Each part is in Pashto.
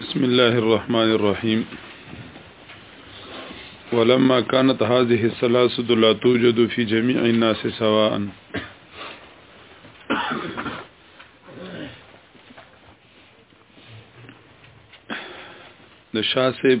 بسم الله الرحمن الرحيم ولما كانت هذه الثلاثة لا توجد في جميع الناس سواء د شاسب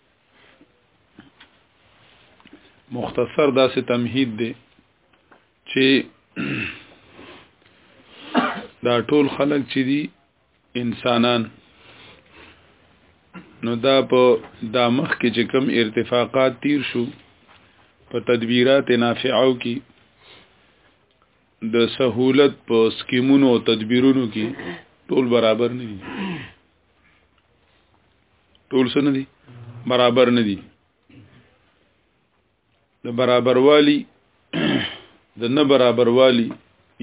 مختصر داسې تمهید دی چې دا ټول خلک چې دي انسانان نو دا په دا مخ کې چې کم ارتفاقات تیر شو په تدبیرات نافعو کې د سهولت په سکیمونو او تدبیرونو کې ټول برابر نه دي ټول سن دي برابر نه دي د برابر والی د نه برابر والی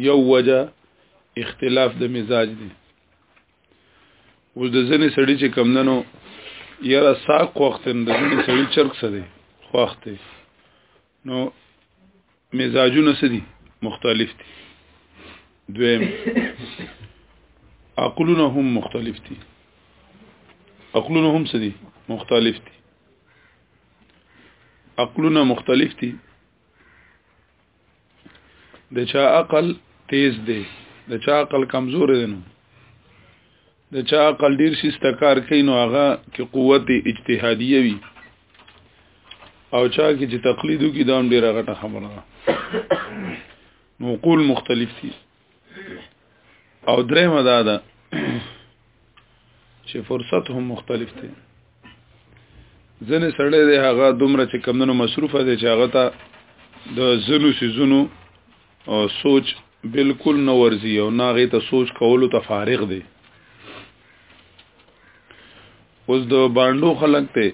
یو وجه اختلاف د مزاج دی اوس د ځنې سړی چې کم ننو یاره ساق وخت د ځنې سړی چرک سره خوخت نو مزاجونه سدي مختلف دي دویم عقلونه هم مختلف دي عقلونه هم سدي مختلف دي عقلونه مختلف دي د چا عقل تیز دی د چا عقل کمزور دی نو د چا عقل ډیر شي ستکار کوي نو هغه کې قوت اجتهادیه وي او چا کې چې تقلیدو کې دام ډیره غټه خبره ده نو قول مختلف دي او درې مدا ده چې فرصت هم مختلف دي ځنې سړی دی هغه دومره چې کمونو مصروفه دی چې هغه ته د زنو سيزونو او سوچ بالکل نه ورزي او نه غي ته سوچ کولو ته فارغ دي اوس د باندو خلک ته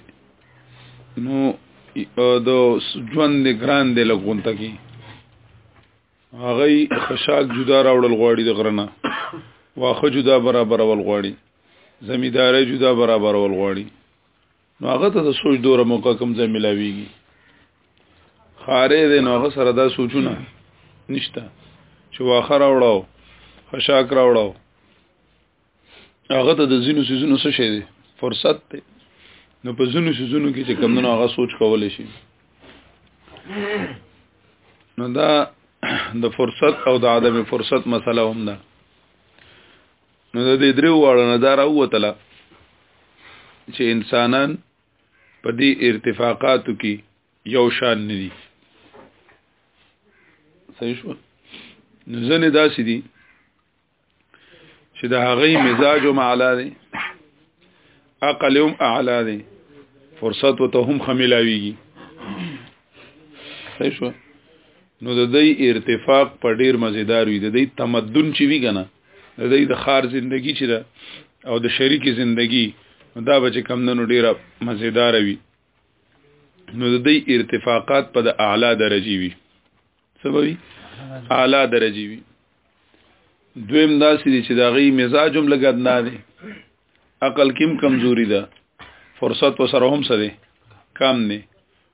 نو د ژوند ګران دی لګونته کی هغه خشاک جدا راوړل غواړي د غرنه واخه جدا برابر ول غواړي زمیداري جدا برابر ول غواړي نو هغه ته د سوچ دوره موقع کم ځای ملاويږي خارې دې نو هغه سره دا سوچونه نشته چې واخه راوړاو خشاک راوړاو هغه ته د زینو سيزونو څه شي دي فرصت دی نو په زینو سيزونو کې چې کمونه هغه سوچ کولای شي نو دا د فرصت او د عدم فرصت مسله هم ده نو د دې درو واړو نه دا راووتله چې انسانان په دې ارتفاقاتو کې یو شان نه دي صحیح شو نو ځنې داسې دي چې د هغې مزاج هم اعلی دی عقل هم اعلی دی فرصت وته هم خمیلاویږي صحیح شو نو د دې ارتفاق په ډیر مزیدار وي د دې تمدن چې وی کنه د دې د خار زندگی چې ده او د شریکی زندگی دا به چې کم ننو ډیره مزیدار وي نو د دې ارتفاقات په د اعلی درجه وي سبوي اعلی درجه وي دویم داسې دي چې دا غي مزاج هم لګد نه دي عقل کم کمزوري ده فرصت وسره هم سره کم نه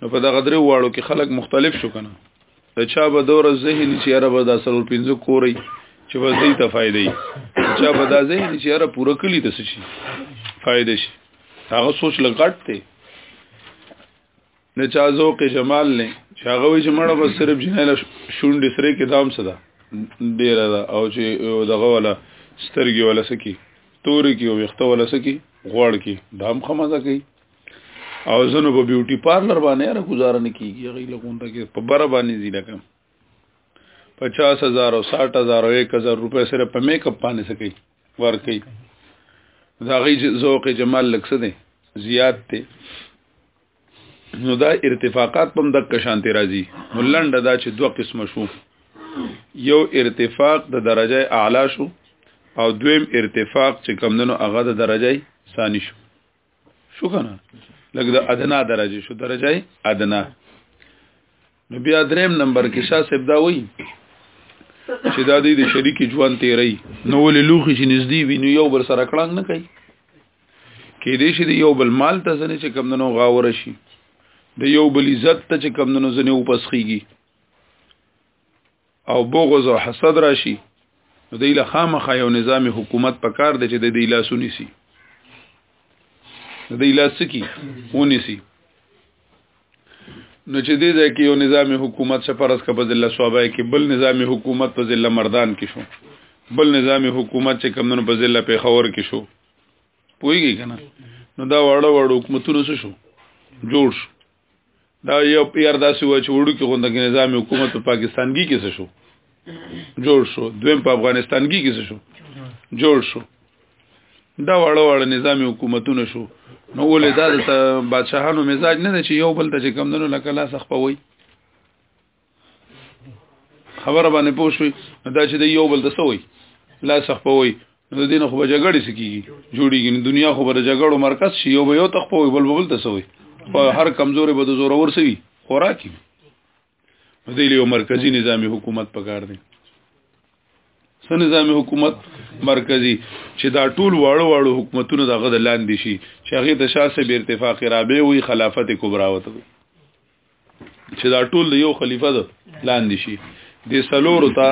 نو په دغه درې واړو کې خلک مختلف شو کنه د چا به دور ذهن چې یاره به دا سرور پنځه کوري چې به دې ته فائدې چا به دا ذهن چې یاره پوره کلی ته شي فائدې شي هغه سوچ لګټ ته نه چا ذوق جمال نه چې هغه وي چې مړه بس صرف جنایل شونډې سره کې دام صدا ډیر دا او چې دغه ولا سترګي ولا سکی توري کې او وخته ولا سکی غوړ کې دام خمزه کوي او زنو په بیوټي پارلر باندې را گزاره نه کیږي غي لګونته کې په بره باندې زی لګم 50000 او 60000 او 1000 روپے سره په میک اپ باندې سکی ور کوي دا غي ذوق جمال لکسه دي زیات دي نو دا ارتفاقات پم د کشانتی راځي ملنډه دا چې دوه قسم شو یو ارتفاق د درجه اعلی شو او دویم ارتفاق چې کمندنو هغه د درجه ثانی شو شو کنه لګ د ادنا درجه شو درجه ادنا نو بیا دریم نمبر کې شاه صاحب دا وایي چې دا د شریک ژوند تیری نو ول لوخي چې نږدې وي نو یو بر سره کړنګ نه کوي کې دې شي د یو بل مال ته ځنه چې کم دنو غاور شي د یو بل عزت ته چې کم دنو ځنه وپسخيږي او بغض او حسد راشي نو د له خامخا یو نظام حکومت په کار دی چې د دې لاس ونیسي د دې لاس کی ونیسي نو چې دې ځای کې یو نظام حکومت شپرس کا په ځله صوبای کې بل نظام حکومت په ځله مردان کې شو بل نظام حکومت چې کمونو په ځله په خور کې شو پويږي کنه نو دا وړو وړو حکومتونو شو جوړ شو دا یو پیر داسې و چې وړو کې غونډه کې نظام حکومت په پاکستان کې کیسه شو جوړ شو دویم په افغانستان کې کیسه شو جوړ شو دا وړو وړو نظامی حکومتونه شو نو ولې دا د بادشاهانو مزاج نه دی چې یو بل ته چې کم دنو لکه لاس خپوي خبره باندې پوه شوي دا چې د یو بل د سوي لا سخپوي نو دین خو به جګړې سکیږي جوړیږي دنیا خو به جګړو مرکز شي یو به یو تخپوي بل بل ته سوي په هر کمزوري به د زور ور سوي خوراکي نو دی یو مرکزی نظامی حکومت پکار دی سن نظامی حکومت مرکزی چې دا ټول واړو واړو حکومتونه دغه د لاندې شي چې هغه د شاسې به ارتفاق رابع وي خلافت کبرا وته چې دا ټول د یو خلیفہ د لاندې شي د سلورو ته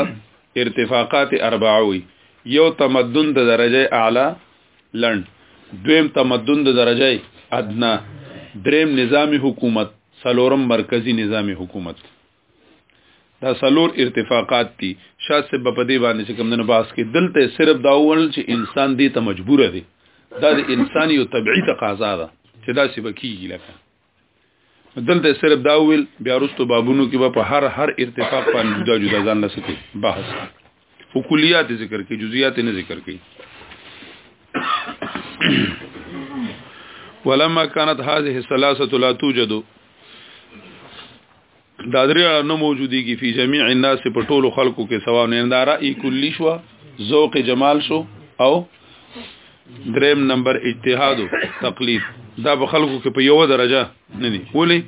ارتفاقات اربعه وي یو تمدن د درجه اعلی لند دویم تمدن د درجه ادنا دریم نظامی حکومت سلورم مرکزی نظامی حکومت دا سلور ارتفاقات دي شاد سے په دې باندې چې کوم نه باس کې دلته صرف دا ول چې انسان دې ته مجبور دی دا د انسان یو طبيعي تقاضا ده چې دا سی بکیږي لکه دلته صرف دا ویل بیا وروسته بابونو کې به په هر هر ارتفاق باندې جدا جدا ځان لسکي بحث او کلیات ذکر کې جزئیات نه ذکر کې ولما كانت هذه الثلاثه لا توجد دا درې نه موجودي کې فی جميع الناس په ټولو خلکو کې سوا نه دا رأی کلی شو ذوق جمال شو او دریم نمبر اجتهاد تقلید دا په خلکو کې په یو درجه نه دي ولی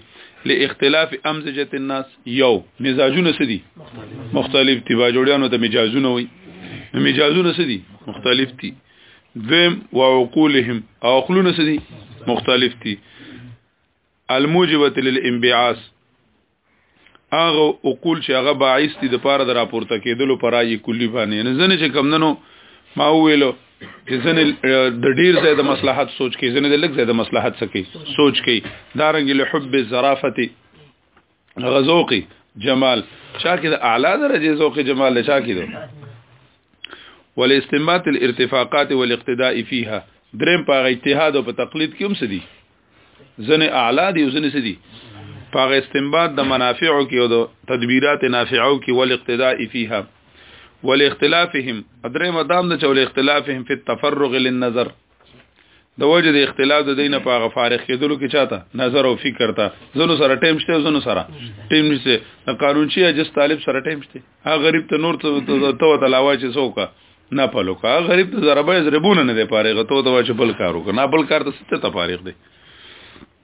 لاختلاف امزجه الناس یو مزاجونه سدي مختلف دي باجوړیانو ته مجازونه وي مجازونه سدي مختلف دي دویم وعقولهم او عقلونه سدي مختلف دي الموجبه للانبعاث هغه عقول چې هغه باعث دي د پاره د راپورته کېدلو پر راي کلی باندې نه ځنه چې کمندنو ما ویلو چې ځنه د ډیر ځای د مصلحت سوچ کې ځنه د لږ ځای د مصلحت سکی سوچ کې دارنګ له حب زرافت هغه ذوق جمال چا کې د اعلی درجه ذوق جمال له چا کې دو والاستنباط الارتفاقات والاقتداء فيها دریم په اجتهاد او په تقلید کې هم سدي ځنه اعلی دي او ځنه سدي په استنباط د منافعو کې او د تدبیرات نافعو کې ول اقتداء فيها ول اختلافهم درې مدام د چول اختلافهم په تفرغ للنظر د وجه د اختلاف د دینه په غفارخ کېدلو کې چاته نظر او فکر ته زونو سره ټیم شته زونو سره ټیم نشته د قانونچي اجس طالب سره ټیم شته هغه غریب ته نور ته تو تلاوا چې څوکا نه پلو کا غریب ته ضربه ضربونه نه دی پاره غته ته چې بل کارو نه بل کار ته ست ته فارغ دی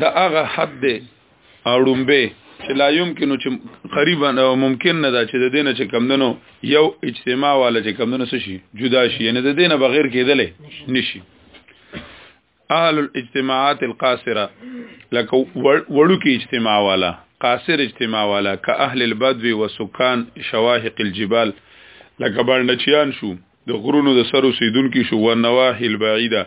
دا هغه حد دی اړومبه چې لا يمكن چې قریبا ممکن نه دا چې د دینه چې کمندنو یو اجتماع والا چې کمندنو څه شي جدا شي یعنی د دینه بغیر کېدلې نشي اهل الاجتماعات القاصره لکه وړو کې اجتماع والا قاصر اجتماع والا که اهل البدو وسکان شواهق الجبال لکه باندې چیان شو د غرونو د سر اوسیدونکو شو و نواحي البعیده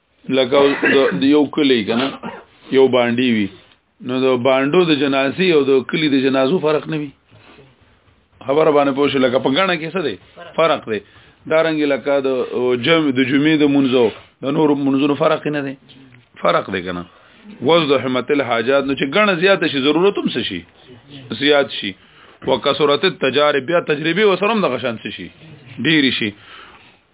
لکه د یو کلی کنه یو باندې وی نو د باندو د جنازي او د کلی د جنازو فرق نه وی خبره باندې پوه شو لکه په غاڼه کې څه دی فرق دی دارنګ لکه د جمع د جمعې د منځو د نور منځونو فرق نه دی فرق دی کنه وزد حمت الحاجات نو چې غاڼه زیات شي ضرورت هم څه شي زیات شي وکثرت التجارب بیا تجربه وسرم د غشان څه شي ډیر شي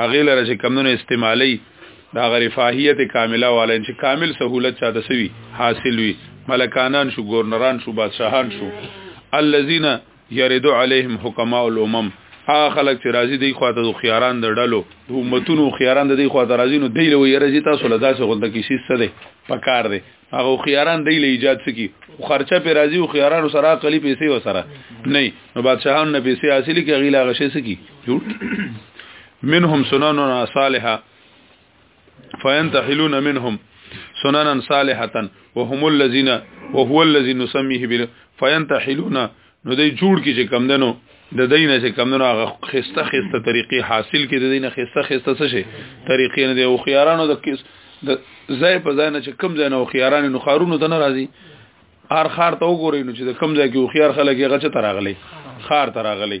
هغه لره چې کمونه استعمالي دا غریفاهیت کامله والا چې کامل سہولت چاته سوي حاصل وي ملکانان شو گورنران شو بادشاهان شو الذين يرد عليهم حكماء الامم ها خلک چې راضي دی خواته د خياران د ډلو د امتونو خياران د دی خواته راضي نو دی له یې راضي تاسو له داسې غونډه کې شي څه دی پکار دی هغه خياران دی له ایجاد سکی خو خرچه پر راضي او خيارانو سره قلی پیسې وسره نه نو بادشاہان نه پیسې حاصل کی غیلا غشې سکی جوړ منهم سنن صالحه فينتحلون منهم سننا صالحه وهم الذين وهو الذي نسميه بال فينتحلون نو دی جوړ کی چې کم دنو د دین چې کم دنو هغه خسته خسته طریقې حاصل کی د دین خسته خسته څه شي طریقې نه دی او خيارانو د کیس د ځای په ځای نه چې کم ځای نه او خيارانو نو خارونو ته ناراضي هر خار ته وګورئ نو چې د کم ځای کې خيار خلک هغه چې تراغلي خار تراغلي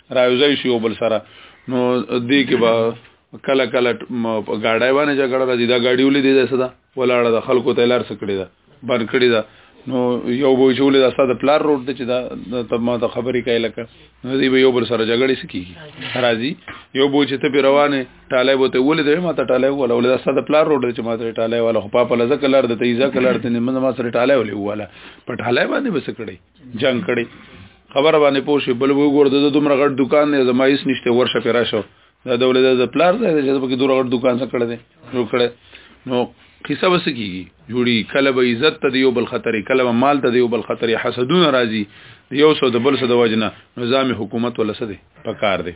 راوځي شي او بل سره نو دې کې به کله کله گاډای باندې جګړه راځي دا گاډي ولې دې صدا ولاړه د خلکو ته لار سکړي دا بند کړی دا نو یو به چولې دا صدا پلار روډ ته چې دا تب ما ته خبرې کوي لکه نو دې به یو بل سره جګړه سکی راځي یو به چې ته روانه ټاله بوته ولې دې ما ته ټاله ولا ولې دا صدا پلار روډ چې ما ته ټاله ولا خو په لزه کلر د تیزه کلر ته نه ما سره ټاله ولې ولا په ټاله باندې بس کړی جنگ کړي خبر باندې پوښي بل وګور د دومره غټ دکان نه زما هیڅ نشته ورشه پیرا شو دا دولت د پلار دی چې په کې دومره غټ دکان څه کړی دی نو کړی نو قصه وس کیږي جوړي کله به عزت ته دیو بل خطر کله به مال ته دیو بل خطر حسدونه راځي یو سو د بل سو د وجنه نظام حکومت ولا سده پکار دی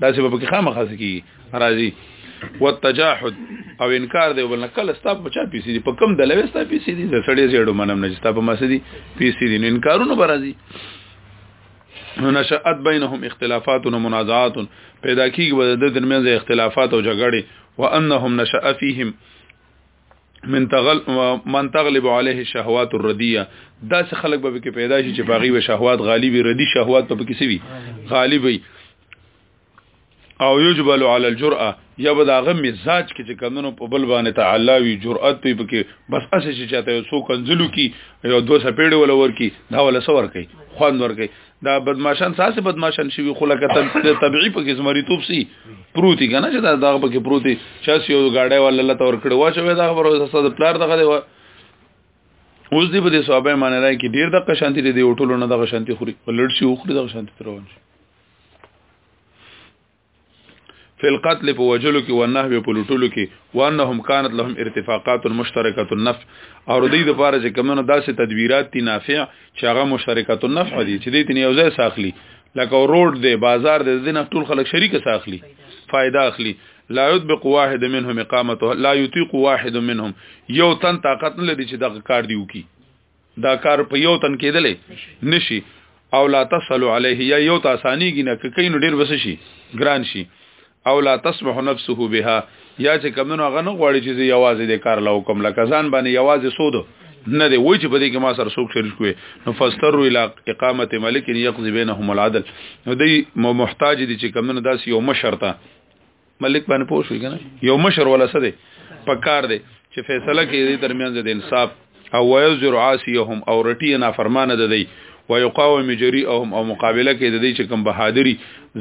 دا سبب کې خامخا سکی راځي والتجاحد او انکار دی ولنه کله ستا په چا پیسې دي په کم د لوي ستا پیسې دي د سړی زیړو منم نه ستا په مسې دي پیسې دي انکارونه برازي نشأت بینهم اختلافات و منازعات پیدا کیږي د درمیان اختلافات او جګړې وانهم نشأ فیهم من تغل من تغلب عليه الشهوات الرديه دا څه خلک به کې پیدا شي چې باغی به شهوات غالبي ردي شهوات په کې سوي غالبي او یجبل علی الجرأه یا به دا غ مزاج کې چې کمونو په بل باندې تعالی وی جرأت په کې بس اسې چې چاته یو څو کنزلو کې یو دوه سپېړې ول ورکی دا ول سور کوي خوان ور کوي دا بدمعشان ساسه بدمعشان شوی خو لکه طبيعي په کې زمري توپ سي پروتي کنه چې دا دغه په کې پروتي چې یو گاډي ولا الله تور کړو واچوي دا خبره ساده پلار دغه دی اوس دی په دې صحابه معنی راي کې ډیر دغه شانتي دی ټولو نه دغه شانتي خوري ولړ شي خوري دغه شانتي روان شي فی القتل په وجلو کې ونحو په لټولو کې وانهم كانت لهم ارتفاقات مشترکه النفع او ردی د پاره چې کمنو داسې تدبیرات دي نافع چې هغه مشترکه النفع دي چې دې تنه یو ځای ساخلی لکه روډ دی بازار دی دنه ټول خلک شریک ساخلی فائدہ اخلي لا يطبق واحد منهم اقامته لا يطيق واحد منهم یو تن طاقت نه لري چې دغه کار دی وکي دا کار په یو تن کېدلې نشي او لا تسلو علیه یا یو تاسانیږي نه ککې نو ډیر بس شي ګران شي او لا تسمح نفسه بها یا چې کمنو هغه نه غواړي چې یوازې د کار لا حکم لکه ځان باندې یوازې سود نه دی وای چې په دې کې ما سره څوک شریک وي نو فستروا الى اقامه ملک يقضي بينهم العدل نو دی محتاج دي چې کمنو داس یو مشرته ملک باندې پوه شوې کنه یو مشر ولا څه دی پکار دی چې فیصله کوي د ترمنځ د انصاف او ويزر عاصيهم او رټي نه فرمانه ده دی ويقاوم جريئهم او مقابله کوي د دې چې کوم بهادری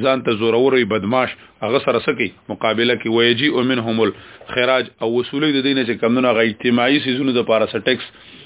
ځان ته زوروري بدمعش هغه سره سکی مقابله کوي ويجي منهم الخراج او وصولي د دې نه چې کوم نه غي اجتماعي سيزونو د پارا سټکس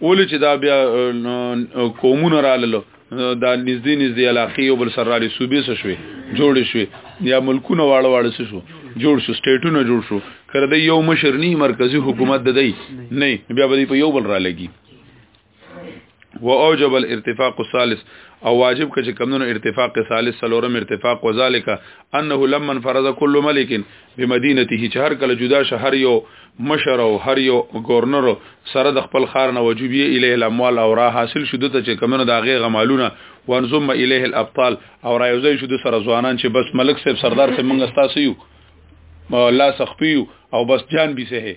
ولې چې دا بیا قومونه راللو دا نږدې نږدې علاقې یو بل سره رالي صوبې څه شوې جوړې شوې یا ملکونه واړه واړه څه شو جوړ شو سټیټونه جوړ شو کړه د یو مشر نه مرکزی حکومت د دی نه بیا به په یو بل را لګي و اوجب الارتفاق الثالث او واجب کچ کمونو ارتفاق ثالث سلورم ارتفاق وذالک انه لمن فرض كل ملک بمدینته چې هر کله جدا شه هر یو مشر او هر یو گورنر سره د خپل خار نه وجوبیه الیه الاموال او را حاصل شو دته چې کمنو د هغه غمالونه وانزم الیه الابطال او را یوځای شو د سره ځوانان چې بس ملک صاحب سردار ته منګه تاسو یو لا سخپیو او بس جان به سه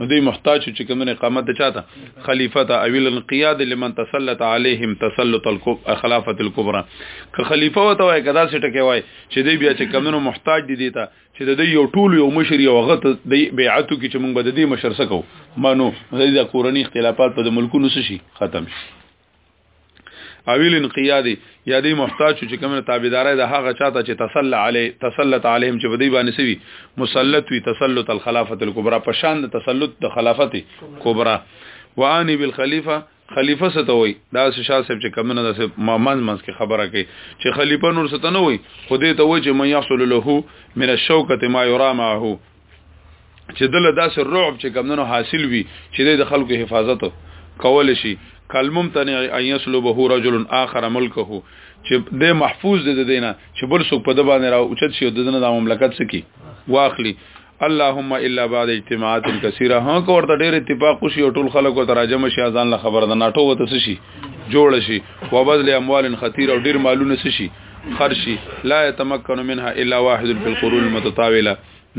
نو دی محتاج چې کوم نه اقامت چاته خلیفہ ته اویل القیاد لمن تسلط علیهم تسلط الخلافه الكبرى که خلیفہ وته وای کدا سټه کې وای چې دی بیا چې کوم نه محتاج دي دیتا چې د یو ټول یو مشر یو غت دی بیعتو کې چې موږ بد دي مشر سکو مانو د کورنی اختلافات په ملکونو شي ختم شي اویل انقیادی یا دی محتاج چې کومه تابعداري د هغه چاته چې تسلط علی تسلط علیهم چې بدی باندې سوي مسلط وی تسلط الخلافه الکبرى په شان د تسلط د خلافت کبرا وانی بالخلیفه خلیفہ ستوي دا شاه صاحب چې کمنه د مامن منس کې خبره کوي چې خلیفہ نور ستنه وي خو دې ته وایي چې مې يحصل له من الشوکه ما يرامعه چې دله داسې رعب چې کمندونو حاصل وي چې د خلکو حفاظت کول شي کلمم تنع ان يسلبه رجل اخر ملکه چې د محفوظ دي د دینه چې بل څوک په د باندې را اوچت شي د دنه د مملکت سکی واخلي اللهم الا بعد اجتماعات كثيره ها کو ورته ډېر اتفاق شي او ټول خلکو تراجم شي ځان له خبر ده ناټو وته شي جوړ شي وبذل اموال خطير او ډېر مالونه شي خرشي لا يتمكن منها الا واحد في القرون المتطاوله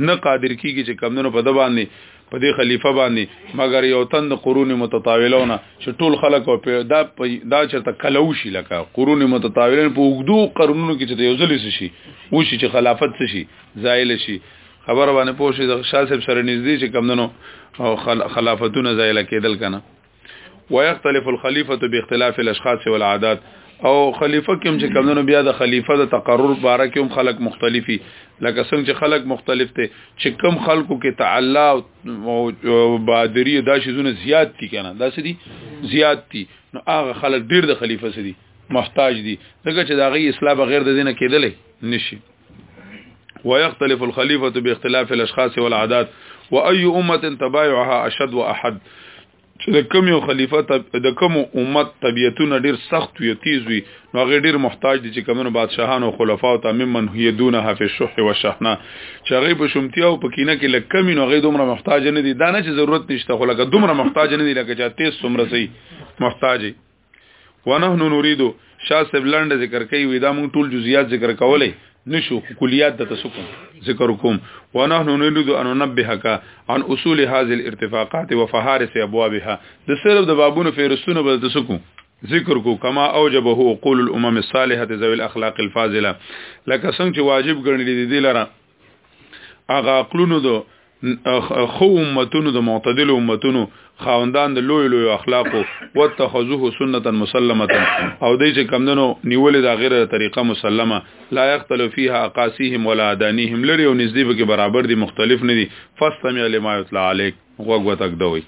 نه قادر کیږي چې کمونو په د باندې په دې خلیفہ باندې مګر یو تن د قرون متطاولونه چې ټول خلک او دا دا چرته کلو شي لکه قرون متطاولین په وګدو قرنونو کې چې یو ځل شي او شي چې خلافت شي زایل شي خبر باندې پوه شي د شاه صاحب سره نږدې چې کمونو او خلافتونه زایل کېدل کنه ويختلف الخليفه باختلاف الاشخاص والعادات او خلیفہ کوم چې کمونو بیا د خلیفہ د تقرر باره کوم خلق مختلفي لکه څنګه چې خلق مختلف ته چې کم خلقو کې تعالی او بادری دا شیزونه زیات دي کنه دا سدي زیات دي نو هغه خلق ډیر د خلیفہ سدي محتاج دي ځکه چې دا غي اسلام بغیر د دینه کېدلې نشي ويختلف الخليفة باختلاف الاشخاص والعادات واي امه تبايعها اشد واحد چې د کم یو خلیفہ د کم امت طبيعتونه ډیر سخت وي تیز وي نو هغه ډیر محتاج دي چې کمنو بادشاهان او خلفا او تمام من هي دونه حفظ الشح والشحنه چې هغه په شمتیا او په کینه کې لکه کم نو هغه دومره محتاج نه دي دا نه چې ضرورت نشته خو لکه دومره محتاج نه دي لکه چې تیز څومره سي محتاج ونحن نريد شاه صاحب لاند ذکر کوي وې دا مونږ ټول جزئیات ذکر کولای نشو کلیات د تسکم ذکر کوم ونحن نريد ان ننبهك عن اصول هذه الارتفاقات وفهارس ابوابها د صرف د بابونو فهرستونه بل تسکو ذکر کو کما اوجبه قول الامم الصالحه ذوي الاخلاق الفاضله لکه څنګه چې واجب ګڼل دي دي لره هغه عقلونو دو خو امتونو د معتدل امتونو خاوندان د لوی لوی اخلاقو واتخذوه سنتا مسلمه او دای چې کمندنو نیولې دا غیره طریقه مسلمه لا یختلف فیها اقاسیهم ولا ادانیهم لري او نږدې به کې برابر دي مختلف نه دي فاستمع لما یتلا علیک غوږ وتک دوی